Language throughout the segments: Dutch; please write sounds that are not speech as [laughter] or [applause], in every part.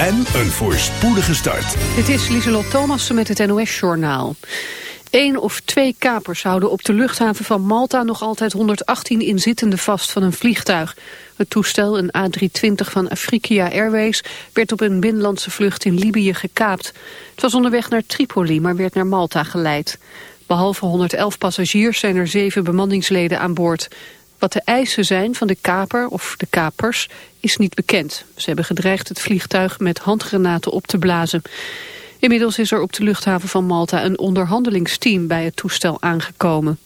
en een voorspoedige start. Dit is Lieselot Thomassen met het NOS-journaal. Eén of twee kapers houden op de luchthaven van Malta nog altijd 118 inzittenden vast van een vliegtuig. Het toestel, een A320 van Afrika Airways, werd op een binnenlandse vlucht in Libië gekaapt. Het was onderweg naar Tripoli, maar werd naar Malta geleid. Behalve 111 passagiers zijn er zeven bemanningsleden aan boord. Wat de eisen zijn van de kaper of de kapers is niet bekend. Ze hebben gedreigd het vliegtuig met handgranaten op te blazen. Inmiddels is er op de luchthaven van Malta een onderhandelingsteam bij het toestel aangekomen.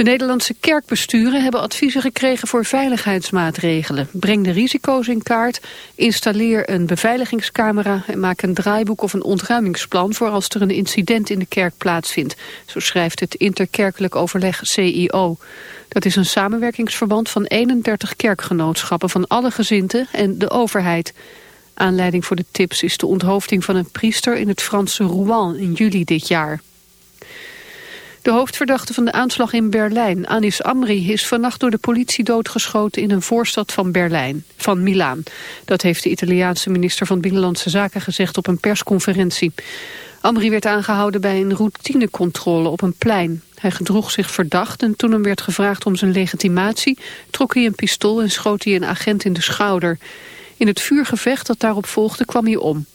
De Nederlandse kerkbesturen hebben adviezen gekregen voor veiligheidsmaatregelen. Breng de risico's in kaart, installeer een beveiligingscamera... en maak een draaiboek of een ontruimingsplan voor als er een incident in de kerk plaatsvindt. Zo schrijft het interkerkelijk overleg CIO. Dat is een samenwerkingsverband van 31 kerkgenootschappen van alle gezinten en de overheid. Aanleiding voor de tips is de onthoofding van een priester in het Franse Rouen in juli dit jaar. De hoofdverdachte van de aanslag in Berlijn, Anis Amri, is vannacht door de politie doodgeschoten in een voorstad van Berlijn, van Milaan. Dat heeft de Italiaanse minister van Binnenlandse Zaken gezegd op een persconferentie. Amri werd aangehouden bij een routinecontrole op een plein. Hij gedroeg zich verdacht en toen hem werd gevraagd om zijn legitimatie... trok hij een pistool en schoot hij een agent in de schouder. In het vuurgevecht dat daarop volgde kwam hij om.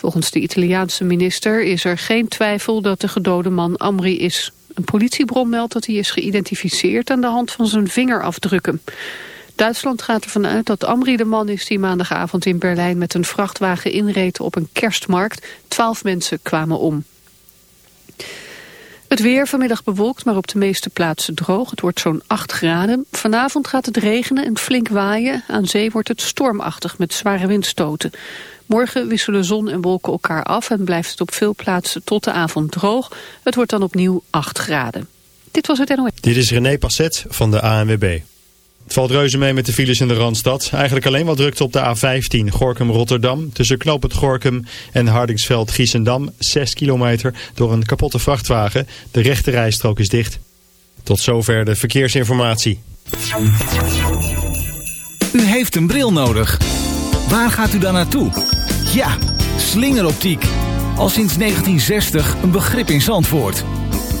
Volgens de Italiaanse minister is er geen twijfel dat de gedode man Amri is. Een politiebron meldt dat hij is geïdentificeerd aan de hand van zijn vingerafdrukken. Duitsland gaat ervan uit dat Amri de man is die maandagavond in Berlijn met een vrachtwagen inreed op een kerstmarkt. Twaalf mensen kwamen om. Het weer vanmiddag bewolkt, maar op de meeste plaatsen droog. Het wordt zo'n 8 graden. Vanavond gaat het regenen en flink waaien. Aan zee wordt het stormachtig met zware windstoten. Morgen wisselen zon en wolken elkaar af en blijft het op veel plaatsen tot de avond droog. Het wordt dan opnieuw 8 graden. Dit was het NOS. Dit is René Passet van de ANWB. Het valt reuze mee met de files in de Randstad. Eigenlijk alleen wat drukte op de A15 Gorkum-Rotterdam. Tussen Knoop het Gorkum en Hardingsveld-Giessendam. 6 kilometer door een kapotte vrachtwagen. De rechte rijstrook is dicht. Tot zover de verkeersinformatie. U heeft een bril nodig. Waar gaat u dan naartoe? Ja, slingeroptiek. Al sinds 1960 een begrip in Zandvoort.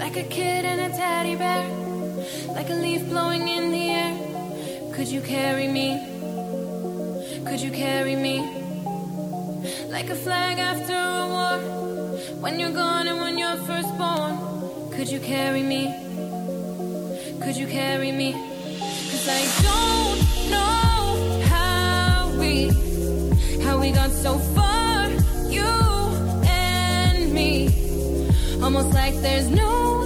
Like a kid and a teddy bear, like a leaf blowing in the air. Could you carry me? Could you carry me? Like a flag after a war, when you're gone and when you're first born. Could you carry me? Could you carry me? Cause I don't know how we, how we got so far, you and me. Almost like there's no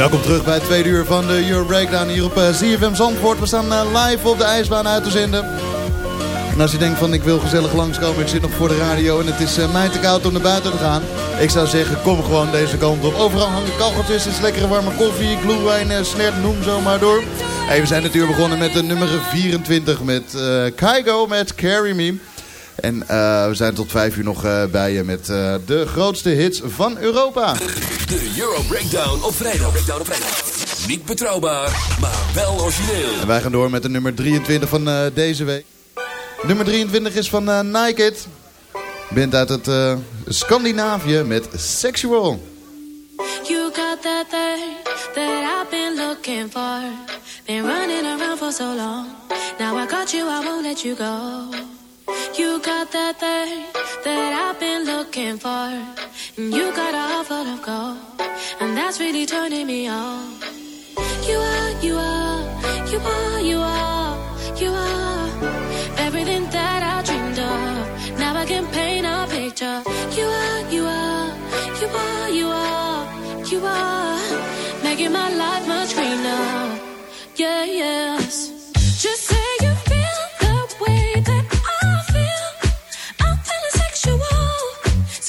Welkom terug bij het tweede uur van de Euro Breakdown hier op ZFM eh, Zandvoort. We staan eh, live op de ijsbaan uit te zenden. En als je denkt van ik wil gezellig langskomen, ik zit nog voor de radio en het is uh, mij te koud om naar buiten te gaan. Ik zou zeggen, kom gewoon deze kant op. Overal hangen kacheltjes, het is lekkere warme koffie, glühwein, snert, noem zo maar door. Hey, we zijn natuurlijk begonnen met de nummer 24 met uh, Kaigo met Carry Me. En uh, we zijn tot vijf uur nog uh, bij je met uh, de grootste hits van Europa. De Euro Breakdown op vrijdag. Breakdown op vrijdag. Niet betrouwbaar, maar wel origineel. En wij gaan door met de nummer 23 van deze week. Nummer 23 is van Nike. Bent uit het Scandinavië met Sexual. You got that thing that I've been looking for. Been running around for so long. Now I got you, I won't let you go. You got that thing that I've been looking for. And you got a heart full of gold. And that's really turning me on. You are, you are, you are, you are, you are. Everything that I dreamed of. Now I can paint a picture. You are, you are, you are, you are, you are. Making my life much greener. Yeah, yes.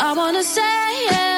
I wanna say, yeah,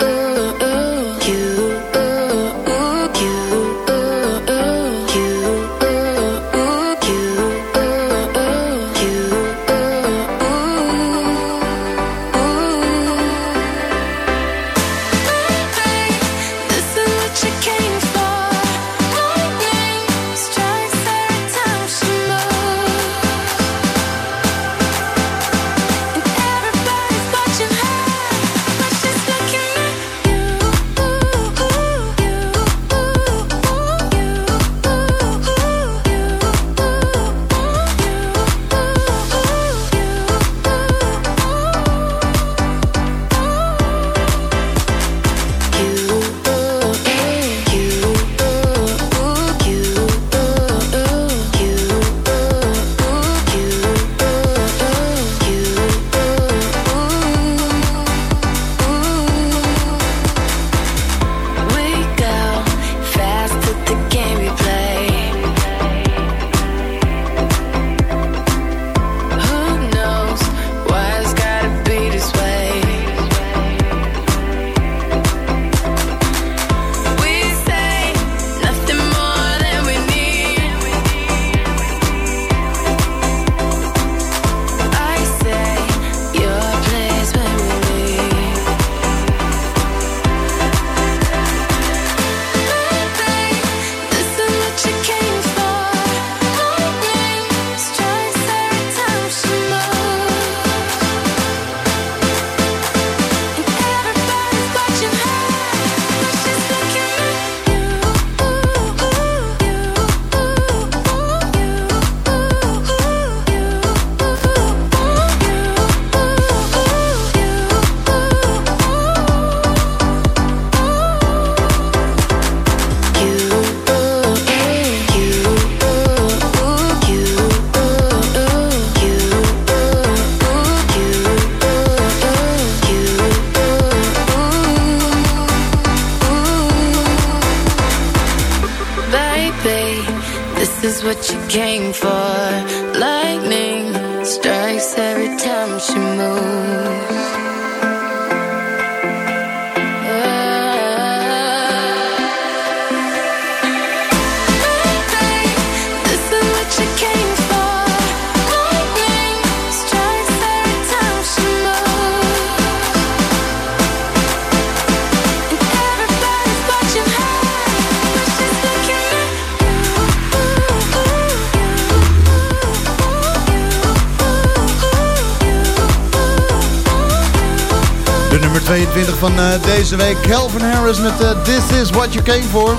Deze week. Calvin Harris met uh, This Is What You Came For.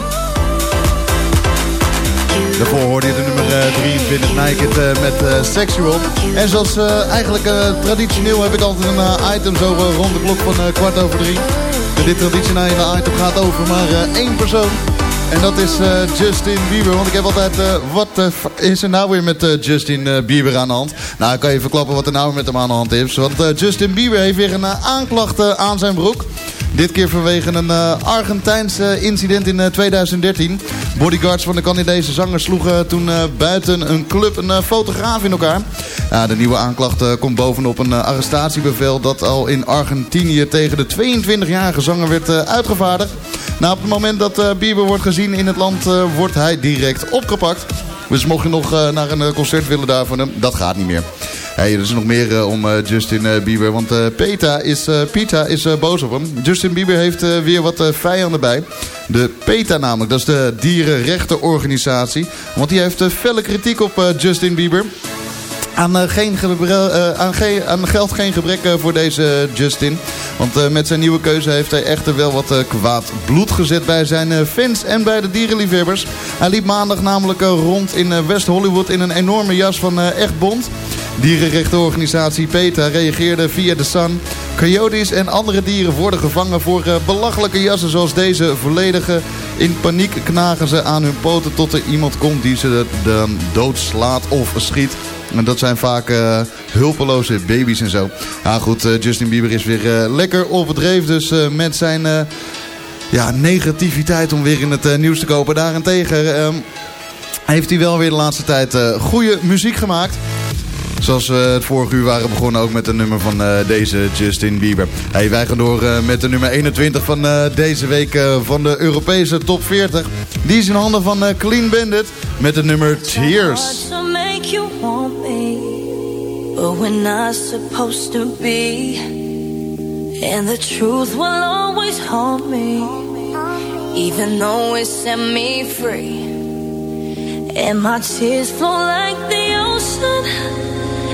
Daarvoor hoorde je de nummer uh, 23 Naked met Sexual. En zoals eigenlijk traditioneel heb ik altijd een item zo rond de klok van kwart over drie. Dit traditionele item gaat over maar één persoon. En dat is uh, Justin Bieber. Want ik heb altijd, uh, wat uh, is er nou weer met Justin Bieber aan de hand? Nou, ik kan je verklappen wat er nou met hem aan de hand is. Want Justin Bieber heeft weer een aanklacht aan zijn broek. Dit keer vanwege een uh, Argentijns incident in 2013. Bodyguards van de Canadese zanger sloegen toen buiten een club een fotograaf in elkaar. de nieuwe aanklacht komt bovenop een arrestatiebevel dat al in Argentinië tegen de 22-jarige zanger werd uitgevaardigd. Nou, op het moment dat Bieber wordt gezien in het land, wordt hij direct opgepakt. Dus mocht je nog naar een concert willen daarvan, dat gaat niet meer. Hey, er is nog meer om Justin Bieber. Want Peta is, Pita is boos op hem. Justin Bieber heeft weer wat vijanden bij. De PETA namelijk, dat is de dierenrechtenorganisatie. Want die heeft felle kritiek op Justin Bieber. Aan, uh, geen aan, ge aan, geld geen gebrek voor deze Justin. Want met zijn nieuwe keuze heeft hij echter wel wat kwaad bloed gezet bij zijn fans en bij de dierenliefhebbers. Hij liep maandag namelijk rond in West Hollywood in een enorme jas van echt bond. Dierenrechtenorganisatie PETA reageerde via de Sun. Coyotes en andere dieren worden gevangen voor belachelijke jassen zoals deze. Volledige in paniek knagen ze aan hun poten tot er iemand komt die ze dan doodslaat of schiet. En dat zijn vaak uh, hulpeloze baby's en zo. Ja goed, uh, Justin Bieber is weer lekker overdreven. Dus met zijn ja, negativiteit om weer in het nieuws te kopen. Daarentegen ehm, heeft hij wel weer de laatste tijd goede muziek gemaakt. Zoals we het vorige uur waren begonnen ook met een nummer van uh, deze Justin Bieber. Hey, wij gaan door uh, met de nummer 21 van uh, deze week van de Europese top 40. Die is in handen van Clean Bandit met het nummer Tears. but we're not supposed to be. And the truth will always haunt me, even though it set me free. And my tears flow like the ocean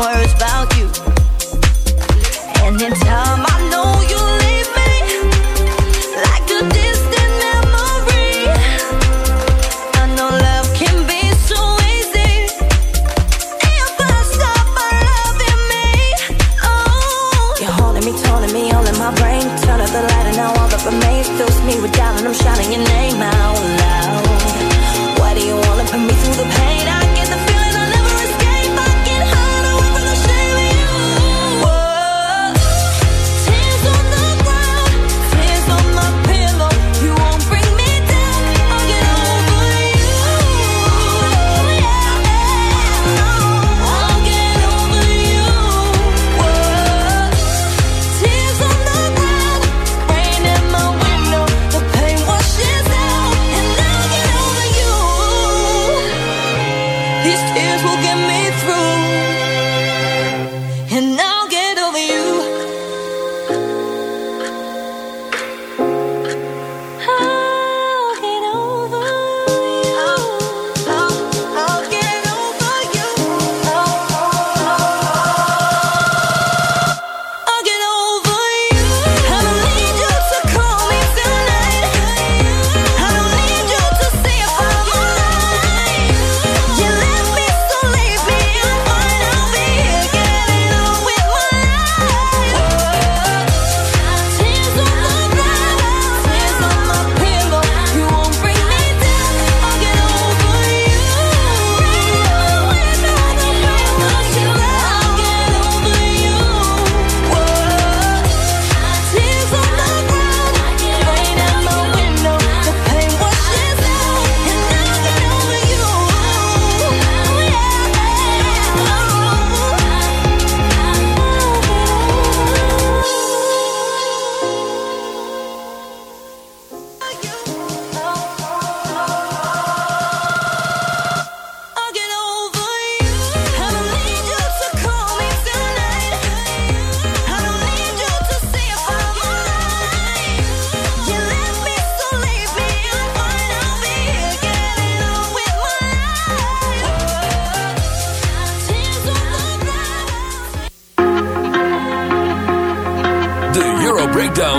words.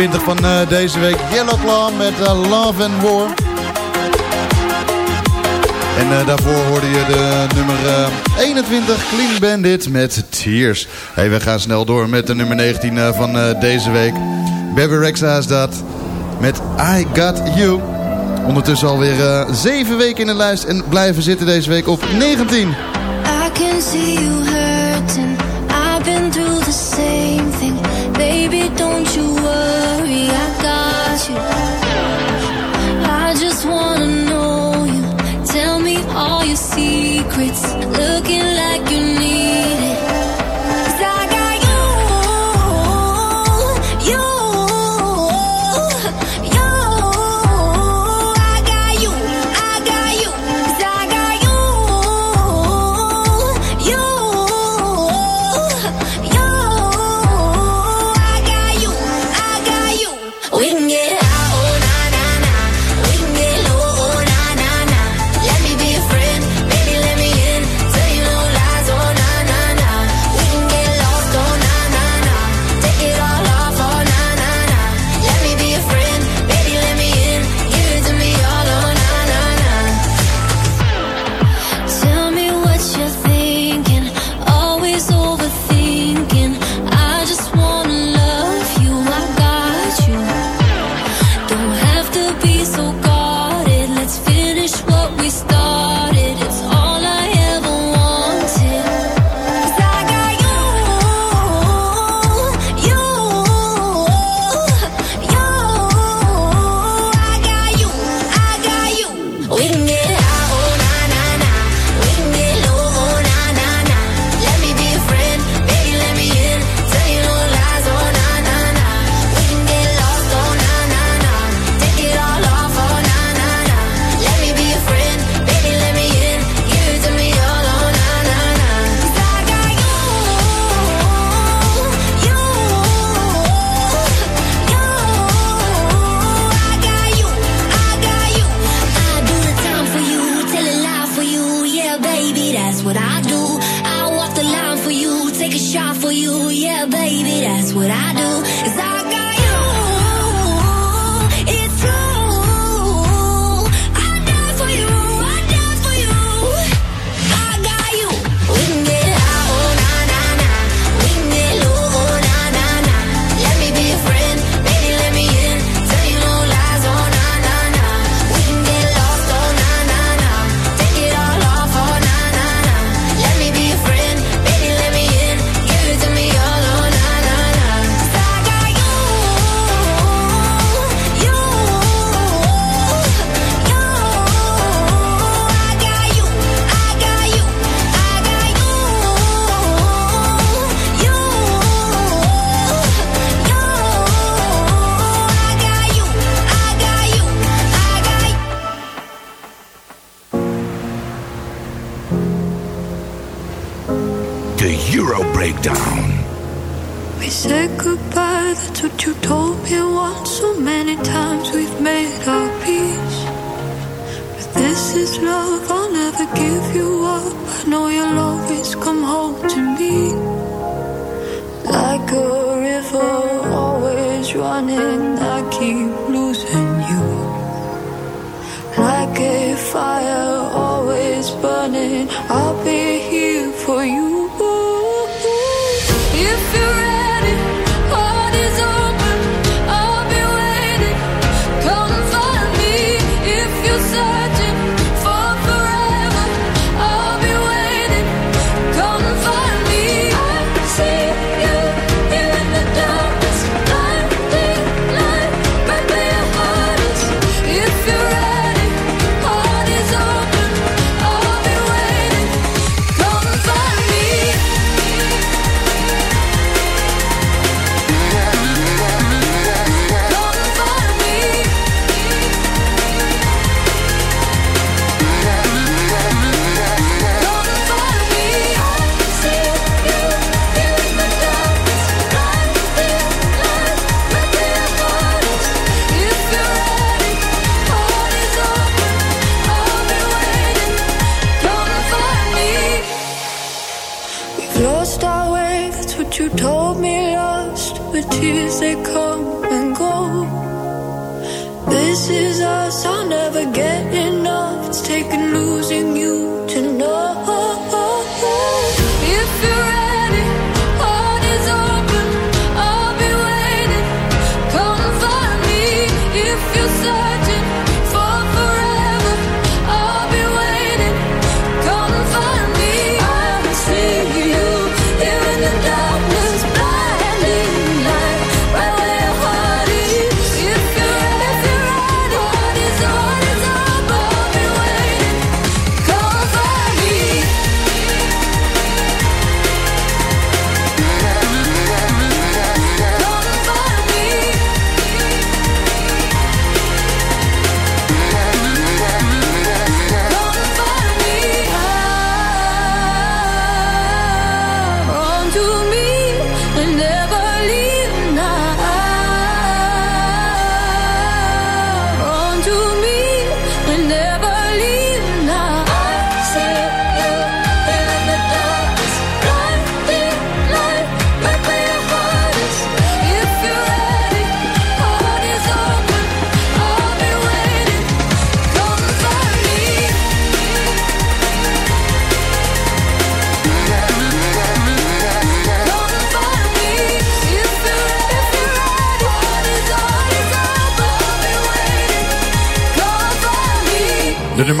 20 van eh, deze week. Yellow Claw met eh, Love and War. En eh, daarvoor hoorde je de nummer 21, Clean Bandit met Tears. Hey, we gaan snel door met de nummer 19 van deze week. Baby Rexha is dat met I Got You. Ondertussen alweer 7 weken in de lijst en blijven zitten deze week op 19. I can see you hurting. I've been through the same thing. Baby, don't you worry. baby, I got you. I just wanna know you. Tell me all your secrets. Looking like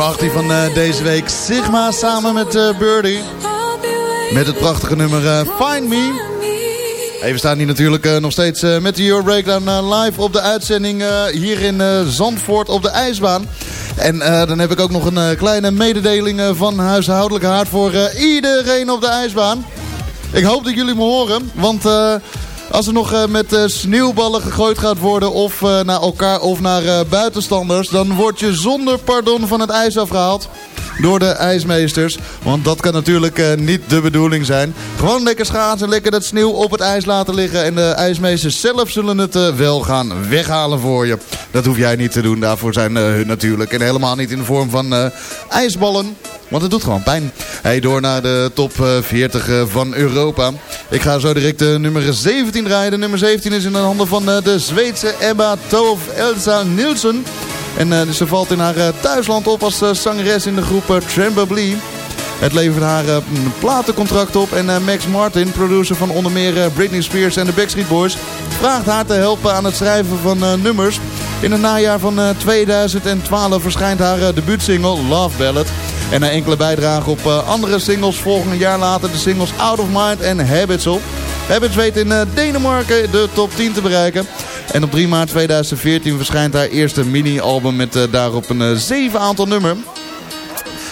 nummer 18 van eh, deze week. Sigma samen met uh, Birdie. Met het prachtige nummer eh, Find Me. Even staan hier natuurlijk nog steeds met de Euro Breakdown live op de uitzending hier in Zandvoort op de ijsbaan. En dan heb ik ook nog een kleine mededeling van huishoudelijke haard voor iedereen op de ijsbaan. Ik hoop dat jullie me horen, want als er nog eh, met eh, sneeuwballen gegooid gaat worden of eh, naar elkaar of naar buitenstanders... dan word je zonder pardon van het ijs afgehaald door de ijsmeesters. Want dat kan natuurlijk niet de bedoeling zijn. Gewoon lekker schaatsen, lekker dat sneeuw op het ijs laten liggen... en de ijsmeesters zelf zullen het wel gaan weghalen voor je. Dat hoef jij niet te doen, daarvoor zijn hun natuurlijk. En helemaal niet in de vorm van ijsballen. Want het doet gewoon pijn. Hey, door naar de top 40 van Europa. Ik ga zo direct de nummer 17 draaien. Nummer 17 is in de handen van de Zweedse Ebba Tove Elsa Nielsen. En ze valt in haar thuisland op als zangeres in de groep Trembably. Het levert haar een platencontract op. En Max Martin, producer van onder meer Britney Spears en de Backstreet Boys... vraagt haar te helpen aan het schrijven van nummers. In het najaar van 2012 verschijnt haar debuutsingle Love Ballad... En na enkele bijdragen op andere singles volgen een jaar later de singles Out of Mind en Habits op. Habits weet in Denemarken de top 10 te bereiken. En op 3 maart 2014 verschijnt haar eerste mini-album met daarop een zeven aantal nummer.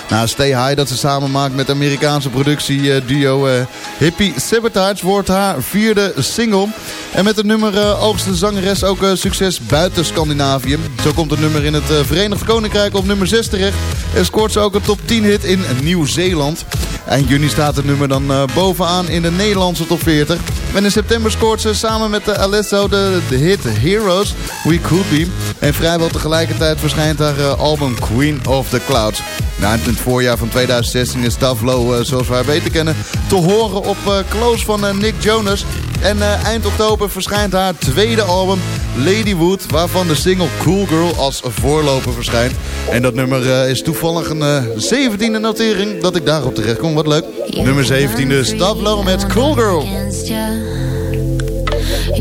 Nou, Stay High dat ze samen maakt met Amerikaanse productieduo uh, Hippie Sabotage wordt haar vierde single. En met het nummer uh, oogste zangeres ook succes buiten Scandinavië. Zo komt het nummer in het Verenigd Koninkrijk op nummer 6 terecht. En scoort ze ook een top 10 hit in Nieuw-Zeeland. Eind juni staat het nummer dan bovenaan in de Nederlandse top 40. En in september scoort ze samen met de Alesso de, de hit Heroes, We Could Be. En vrijwel tegelijkertijd verschijnt haar album Queen of the Clouds. Nou, in het voorjaar van 2016 is Tavlo, uh, zoals wij weten kennen, te horen op Close van Nick Jonas. En eind oktober verschijnt haar tweede album, Lady Wood, waarvan de single Cool Girl als voorloper verschijnt. En dat nummer is toevallig een 17e notering dat ik daarop terecht kom. Wat leuk. Nummer 17 dus, Tavlo met Cool Girl.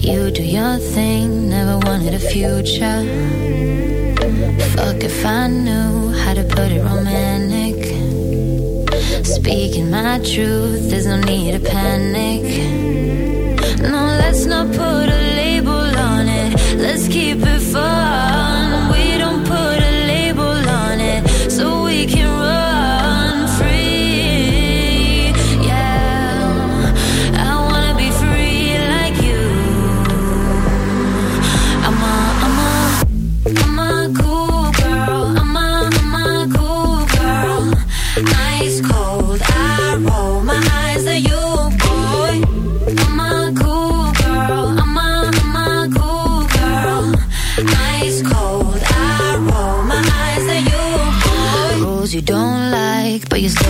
You do your thing, never wanted a future. I how to put it romantic. Speaking my truth, there's no need to panic. Not put a label on it. Let's keep it fun. but you still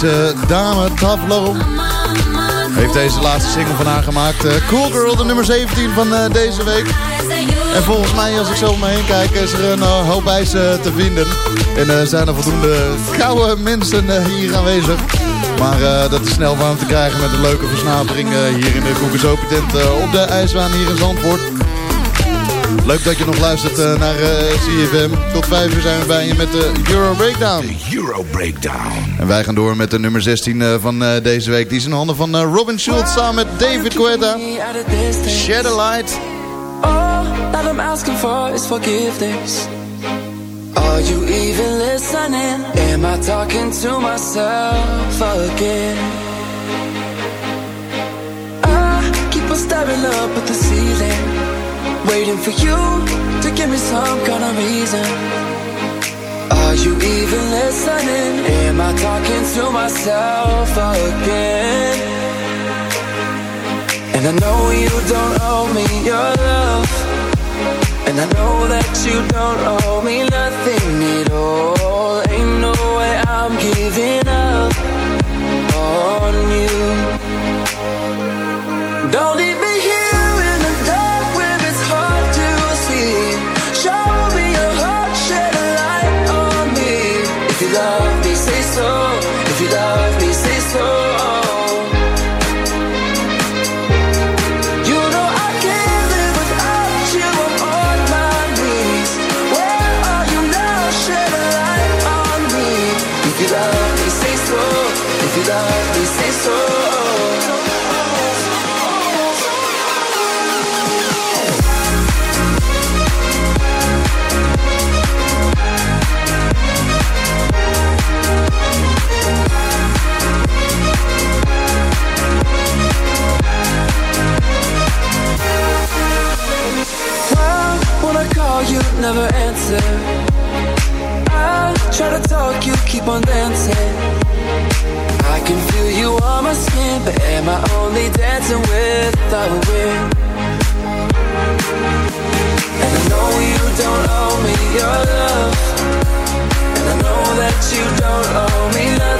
Deze dame, Tavlo, heeft deze laatste single van haar gemaakt. Uh, cool Girl, de nummer 17 van uh, deze week. En volgens mij, als ik zo om me heen kijk, is er een uh, hoop ijs te vinden. En zijn er voldoende koude mensen hier aanwezig. Maar dat is snel warm te krijgen met een leuke versnapering hier in de Koekensopen tent op de ijsbaan hier in Zandvoort. Leuk dat je nog luistert uh, naar eh, CFM. Tot 5 uur zijn we bij je met de Euro Breakdown. De Euro Breakdown. En wij gaan door met de nummer 16 eh, van deze week. Die is in handen van Robin Schultz samen met David Quetta. light. Oh, all that I'm asking for is forgiveness. Are you even listening? Am I talking to myself again? I keep on staring up at the ceiling. waiting for you to give me some kind of reason. Are you even listening? Am I talking to myself again? And I know you don't owe me your love. And I know that you don't owe me nothing at all. Ain't no way I'm giving up. keep on dancing. I can feel you on my skin, but am I only dancing with the wind? And I know you don't owe me your love, and I know that you don't owe me nothing.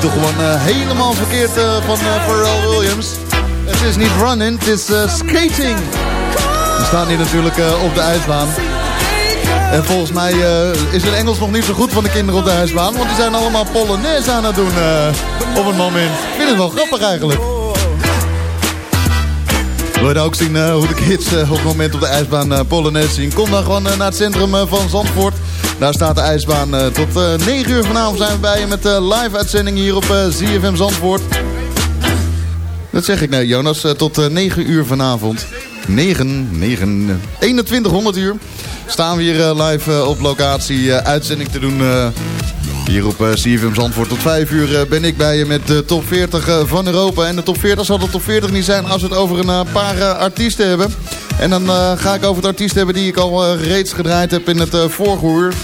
Titel gewoon eh, helemaal verkeerd eh, van eh, Pharrell Williams. Het is niet running, het is skating. We staan hier natuurlijk op de ijsbaan. En volgens mij is het Engels nog niet zo goed van de kinderen op de ijsbaan. Want die zijn allemaal Polonaise aan het doen op het moment. Ik vind het wel grappig eigenlijk. Wil je nou ook zien hoe de kids op het moment op de ijsbaan Polonaise zien? Kom dan gewoon naar het centrum van Zandvoort. Daar staat de ijsbaan. eh, tot eh 9 uur vanavond zijn we bij je met de live uitzending hier op eh ZFM Zandvoort. Dat zeg ik nou Jonas, eh, tot eh 9 uur vanavond. 9, 9, eh, 2100 uur staan we hier eh, live eh, op locatie eh, uitzending te doen... eh, hier op eh, CFM Zandvoort tot 5 uur eh, ben ik bij je met de top 40 eh, van Europa. En de top 40 zal de top 40 niet zijn als we het over een eh, paar eh, artiesten hebben. En dan eh, ga ik over het artiest hebben die ik al eh, reeds gedraaid heb in het eh, vorige uur.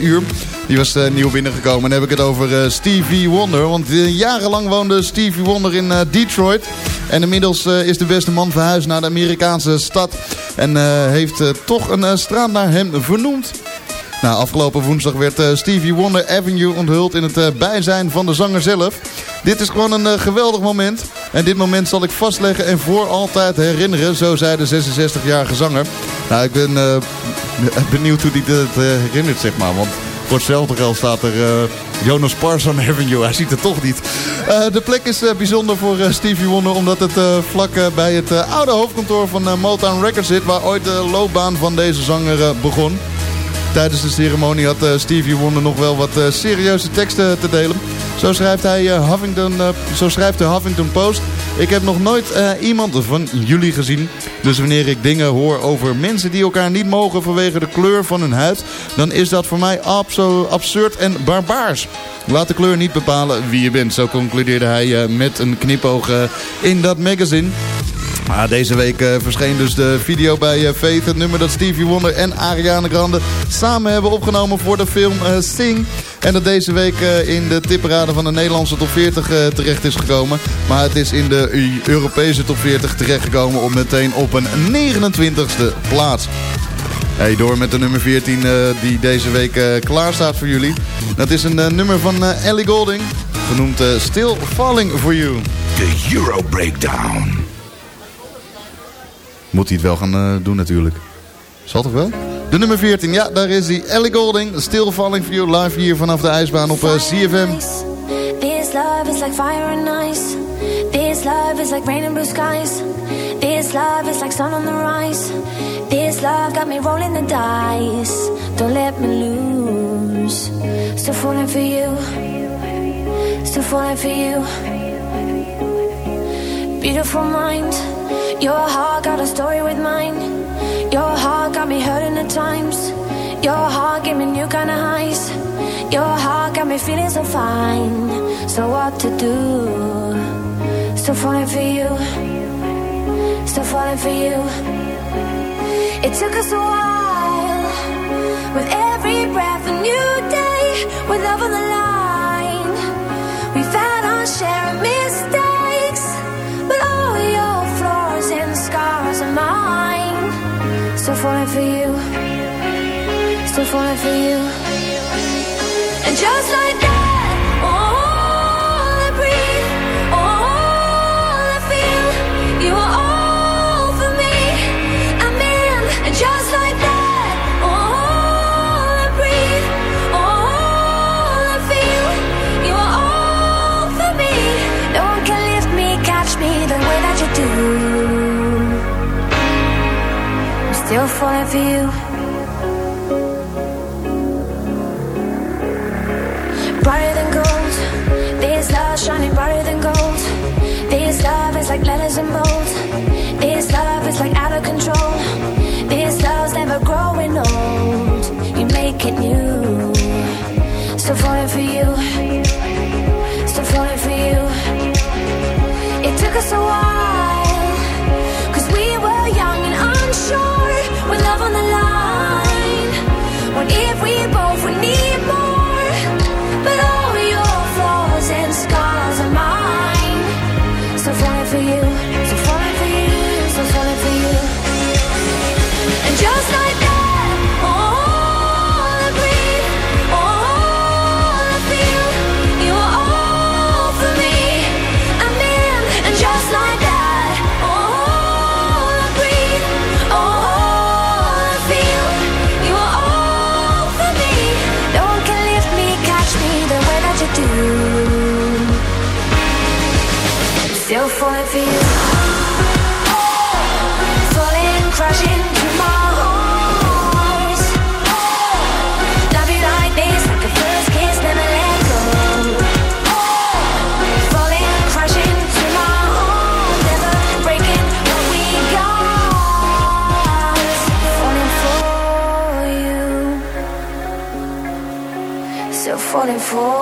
uur. Die was nieuw binnengekomen. En dan heb ik het over Stevie Wonder. Want jarenlang woonde Stevie Wonder in Detroit. En inmiddels is de beste man verhuisd naar de Amerikaanse stad. En heeft toch een straat naar hem vernoemd. Nou, afgelopen woensdag werd eh, Stevie Wonder Avenue onthuld in het eh, bijzijn van de zanger zelf. Dit is gewoon een eh, geweldig moment. En dit moment zal ik vastleggen en voor altijd herinneren, zo zei de 66-jarige zanger. Nou, ik ben [laughs] benieuwd hoe hij eh, herinnert, zeg maar. Want voor hetzelfde geld staat er Jonas Parson Avenue. Hij ziet het toch niet. De plek is bijzonder voor Stevie Wonder, omdat het vlak bij het oude hoofdkantoor van Motown Records zit, waar ooit de loopbaan van deze zanger begon. Tijdens de ceremonie had eh, Stevie Wonder nog wel wat eh, serieuze teksten te delen. Zo schrijft, hij, eh, Huffington, zo schrijft de Huffington Post. Ik heb nog nooit iemand van jullie gezien. Dus wanneer ik dingen hoor over mensen die elkaar niet mogen vanwege de kleur van hun huid... dan is dat voor mij absurd en barbaars. Laat de kleur niet bepalen wie je bent. Zo concludeerde hij met een knipoog in dat magazine. Maar deze week eh, verscheen dus de video bij Faith. Het nummer dat Stevie Wonder en Ariana Grande samen hebben opgenomen voor de film eh, Sing. En dat deze week in de tipparade van de Nederlandse top 40 eh, terecht is gekomen. Maar het is in de Eu- Europese top 40 terechtgekomen op meteen op een 29ste plaats. Hey, door met de nummer 14 eh, die deze week eh, klaar staat voor jullie. Dat is een nummer van Ellie Golding. Genoemd Still Falling For You. De Euro Breakdown. Moet hij het wel gaan eh, doen natuurlijk. Zal toch wel? De nummer 14, ja, daar is hij. Ellie Golding, Still Falling For You, live hier vanaf de ijsbaan op eh, CFM. This love is like fire and ice. This love is like rain and blue skies. This love is like sun on the rise. This love got me rolling the dice. Don't let me lose. Still falling for you. Still falling for you. Beautiful mind. Your heart got a story with mine. Your heart got me hurting at times. Your heart gave me new kind of highs. Your heart got me feeling so fine. So what to do? Still falling for you. Still falling for you. It took us a while. With every breath, a new day. With love on the line. we found our share of mistakes. Still falling for you. Still falling for you. And just like that, all I breathe, all I feel, you are still falling for you. brighter than gold. This love shining brighter than gold. This love is like letters in bold. This love is like out of control. This love's never growing old. You make it new. Still falling for you. Still falling for you. It took us a while. If we both need more? Falling for you. Falling, crashing to my arms. Love you like this, like a first kiss, never let go. Falling, crashing to my arms, never breaking what we got. Falling for you, still falling for.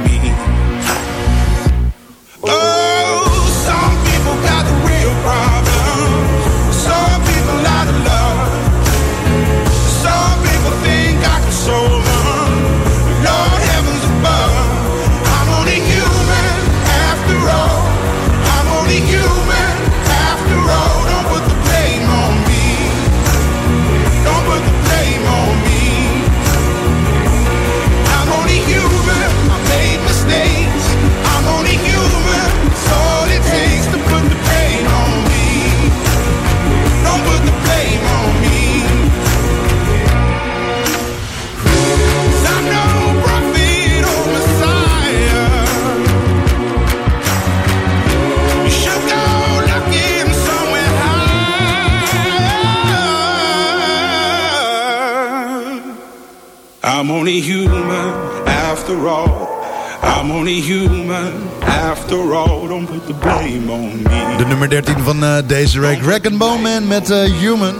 De nummer 13 van eh, deze week. Rack Bowman met eh, Human.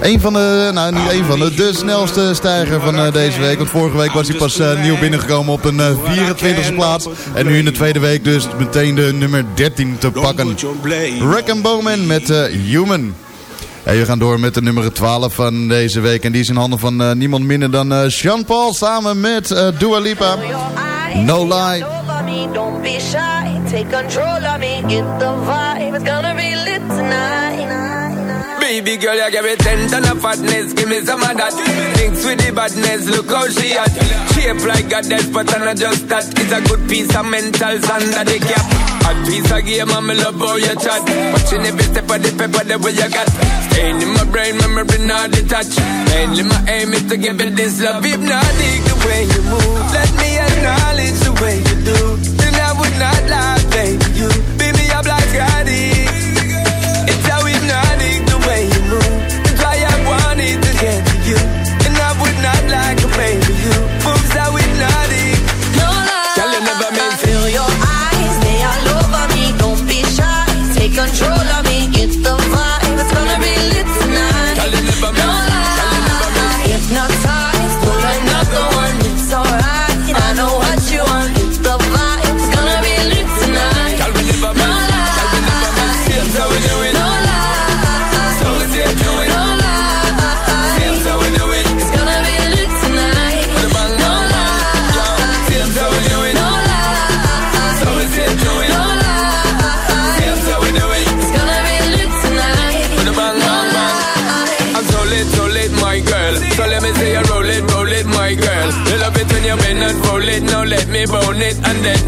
Een van de, nou niet één van de, de snelste stijger van eh, deze week. Want vorige week was hij pas nieuw binnengekomen op een 24e plaats. En nu in de tweede week dus meteen de nummer 13 te pakken. Rack Bowman met Human. En we gaan door met de nummer 12 van deze week. En die is in handen van niemand minder dan eh, Jean-Paul samen met Dua Lipa. No lie. Take control of me, get the vibe. It's gonna be lit tonight. Baby girl, you give me ten ton of fatness, give me some of that. Thinks with the badness, look how she at. Shape like goddess, but I'm not just that. It's a good piece of mental under the cap. A piece of game, I'm love how you chat. Watching every step of the paper, the way you got. Staying in my brain, memory not detached. Mainly my aim is to give it this love. Hypnotic the way you move. Let me acknowledge the way you do. Then I would not lie,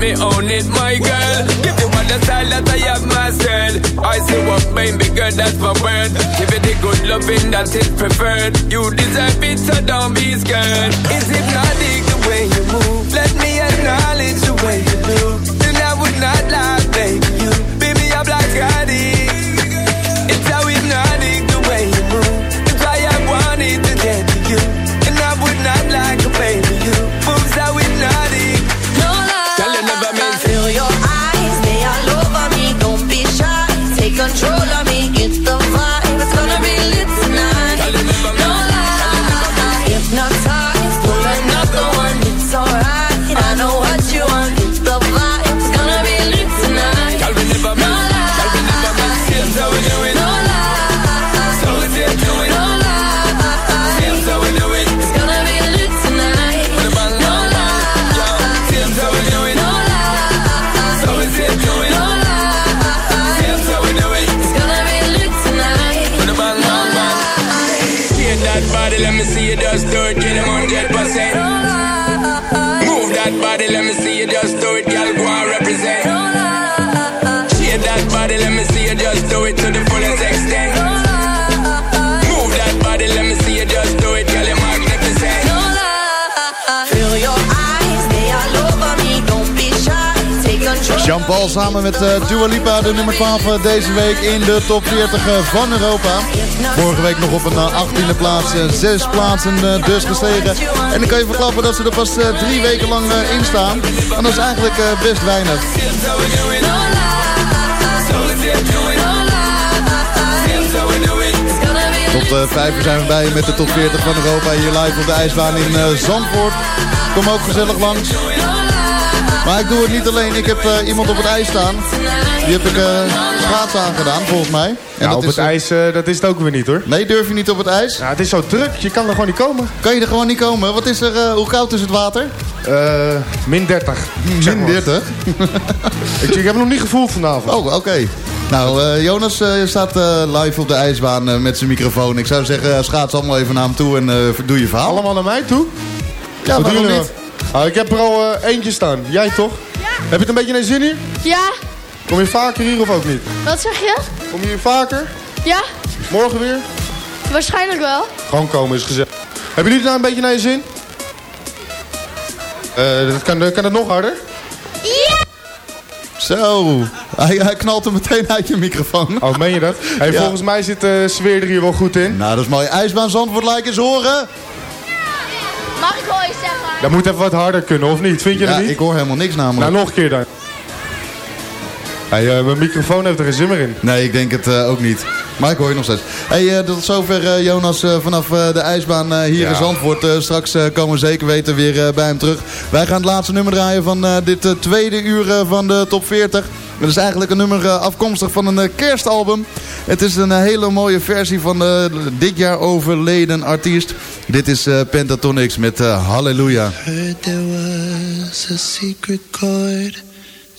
me own it, my girl. Give you all the style that I have mastered. I say what baby girl, that's my word. Give it the good loving that is it preferred. You deserve it, so don't be scared. Is hypnotic the way you move? Let me acknowledge the way you do. It to the fullest extent. Move that body, let me see you just do it. Girl, you're magnificent. Feel your eyes, they all over me. Don't be shy. Take control. Jean-Paul samen met eh, Dua Lipa, de nummer 12 eh, deze week in de top 40 eh, van Europa. Vorige week nog op een eh, 18e plaats, eh, zes plaatsen eh, dus gestegen. En ik kan je verklappen dat ze er pas eh, drie weken lang eh, in staan. En dat is eigenlijk eh, best weinig. De vijf zijn we bij met de top 40 van Europa hier live op de ijsbaan in eh, Zandvoort. Kom ook gezellig langs. Maar ik doe het niet alleen. Ik heb eh, iemand op het ijs staan. Die heb ik uh, schaats aangedaan, volgens mij. En Ja, dat op is, het eh, ijs, eh, dat is het ook weer niet hoor. Nee, durf je niet op het ijs? Ja, het is zo druk, je kan er gewoon niet komen. Kan je er gewoon niet komen? Wat is er, eh, hoe koud is het water? Eh, min 30. zeg Min maar. 30. [laughs] ik, ik heb het nog niet gevoeld vanavond. Oh, oké. Nou, eh, Jonas eh, staat eh, live op de ijsbaan met zijn microfoon. Ik zou zeggen, schaats allemaal even naar hem toe en eh, doe je verhaal. Allemaal naar mij toe? Ja, Wat waarom niet? nou? Ah, ik heb er al eentje staan. Jij toch? Ja. Heb je het een beetje naar zin hier? Ja, Kom je vaker hier of ook niet? wat zeg je? Kom je hier vaker? Ja, Morgen weer? waarschijnlijk wel. Gewoon komen is gezegd. Hebben jullie het nou een beetje naar je zin? Eh, dat kan, kan het nog harder? Zo, hij, hij knalt er meteen uit je microfoon. [laughs] Oh, meen je dat? Hey, Ja. Volgens mij zit de sfeer er hier wel goed in. Nou, dat is mooi. IJsbaan Zandvoort, like eens horen. Mag ik wel eens zeggen? Dat moet even wat harder kunnen, of niet? Vind je Ja, dat niet? ik hoor helemaal niks namelijk. Nou, nog een keer dan. Hey, eh, mijn microfoon heeft er geen zin meer in. Nee, ik denk het eh, ook niet. Maar ik hoor je nog steeds. Hey, eh, tot zover eh, Jonas eh, vanaf eh, de ijsbaan eh, hier Ja. in Zandvoort. Eh, straks eh, komen we zeker weten weer eh, bij hem terug. Wij gaan het laatste nummer draaien van eh, dit eh, tweede uur eh, van de top 40. Dat is eigenlijk een nummer eh, afkomstig van een eh, kerstalbum. Het is een hele mooie versie van de dit jaar overleden artiest. Dit is eh, Pentatonix met eh,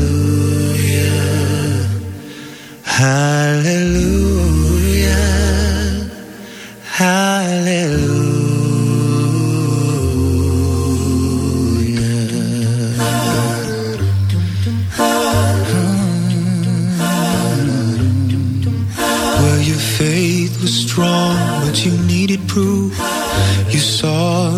Hallelujah. Hallelujah. Hallelujah. Well, your faith was strong, but you needed proof. You saw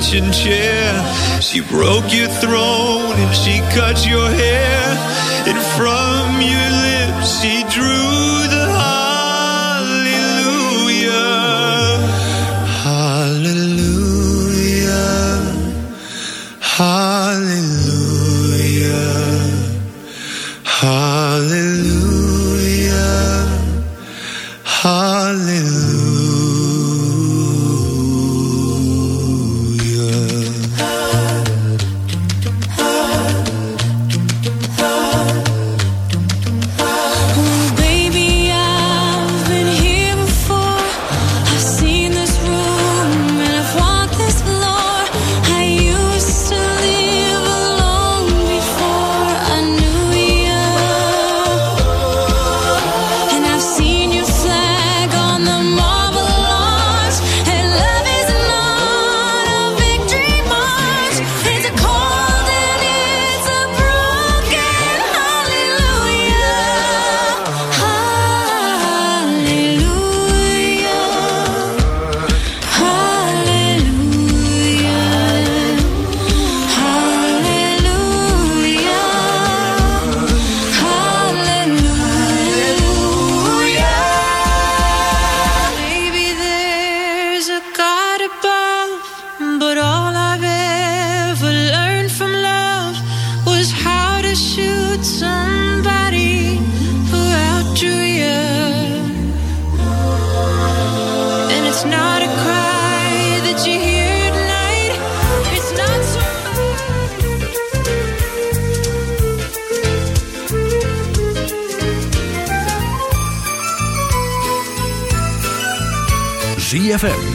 kitchen chair. She broke your throne and she cut your hair. in from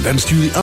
wenst jullie